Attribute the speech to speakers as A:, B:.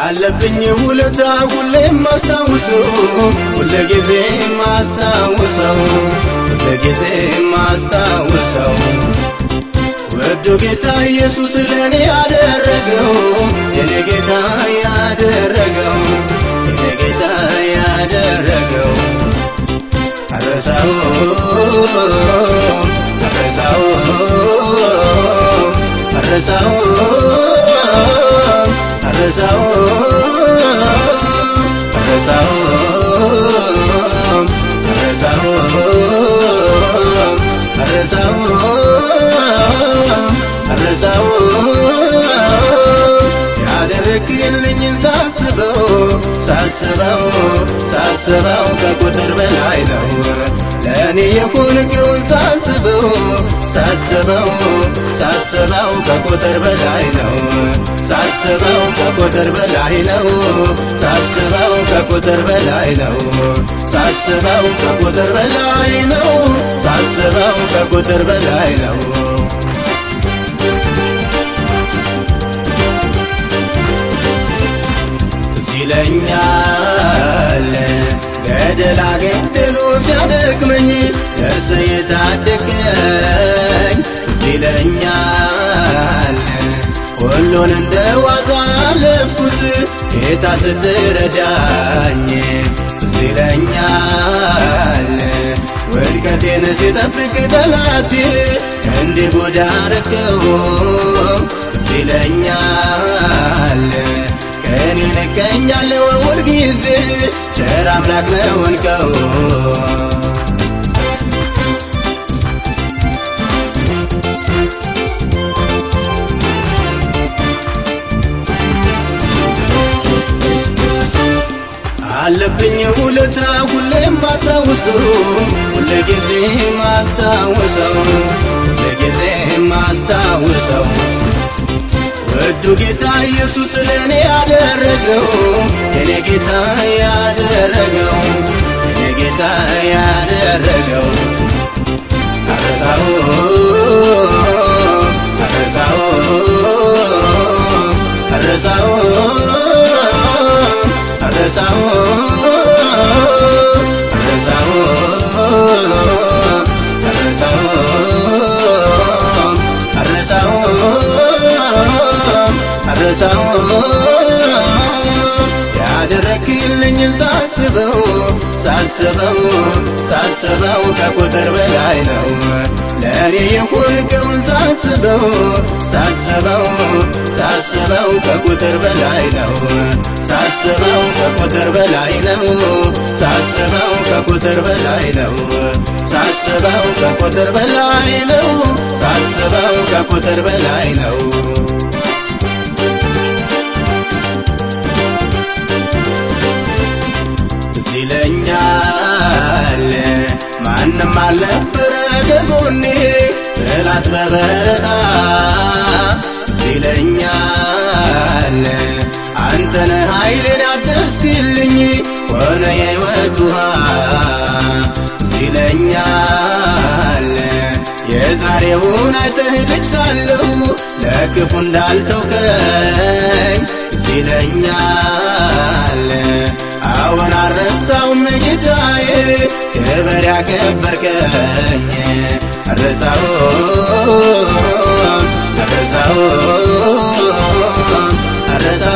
A: አለብኝ ውለታ ሁሌም ማስታውሰው ሁለጊዜ ማስታውሰው ሁለጊዜ ማስታውሰው ጌታ ኢየሱስ ለኔ ያደረገው የኔ ጌታ ያደረገው የኔ ጌታ ያደረገው። አረሳው ሳስበው ሳስበው ከቁጥር በላይ ነው። ለእኔ የሆንከውን ሳስበው ሳስበው ሳስበው ከቁጥር በላይ ነው። ሳስበው ከቁጥር በላይ ነው። ሳስበው ከቁጥር በላይ ነው። ሳስበው ከቁጥር በላይ ነው። ሳስበው ከቁጥር በላይ ነው ይለኛል። ገደላ ገደሉ ሲያደክመኝ ደርሰ የታደገኝ ይለኛል። ሁሉን እንደ ዋዛ አለፍኩት ጌታ ስትረዳኝ ይለኛል። ውድቀቴን ሲጠብቅ ጠላቴ እንዲጎዳ አረገው ትዝ ይለኛል ነው እንከው አለብኝ ውለታ ሁሌም ማስታውሰው ሁልጊዜ ማስታውሰው ሁልጊዜ ማስታውሰው ወዱ ጌታ ኢየሱስ ለእኔ ያደረገው ያደረግልኝን ሳስበው ሳስበው ሳስበው ከቁጥር በላይ ነው ለእኔ የሆንከውን ሳስበው ሳስበው ሳስበው ከቁጥር በላይ ነው። ሳስበው ከቁጥር በላይ ነው። ሳስበው ከቁጥር በላይ ነው። ሳስበው ከቁጥር በላይ ነው። ሳስበው ከቁጥር በላይ ነው። ትዝ ይለኛል ማንም አልነበረ ከጎኔ ጠላት በበረታ ትዝ ይለኛል አንተነ ኃይልን ያደስክልኝ ሆነ የሕይወት ውሃ ትዝ ይለኛል የዛሬውን አይተህ ልጅ ሳለሁ ለክፉ እንዳልተውከኝ ትዝ ይለኛል አሁን አልረሳውም ጌታዬ ክብር ያከበርከኝ arreza, arreza, arreza,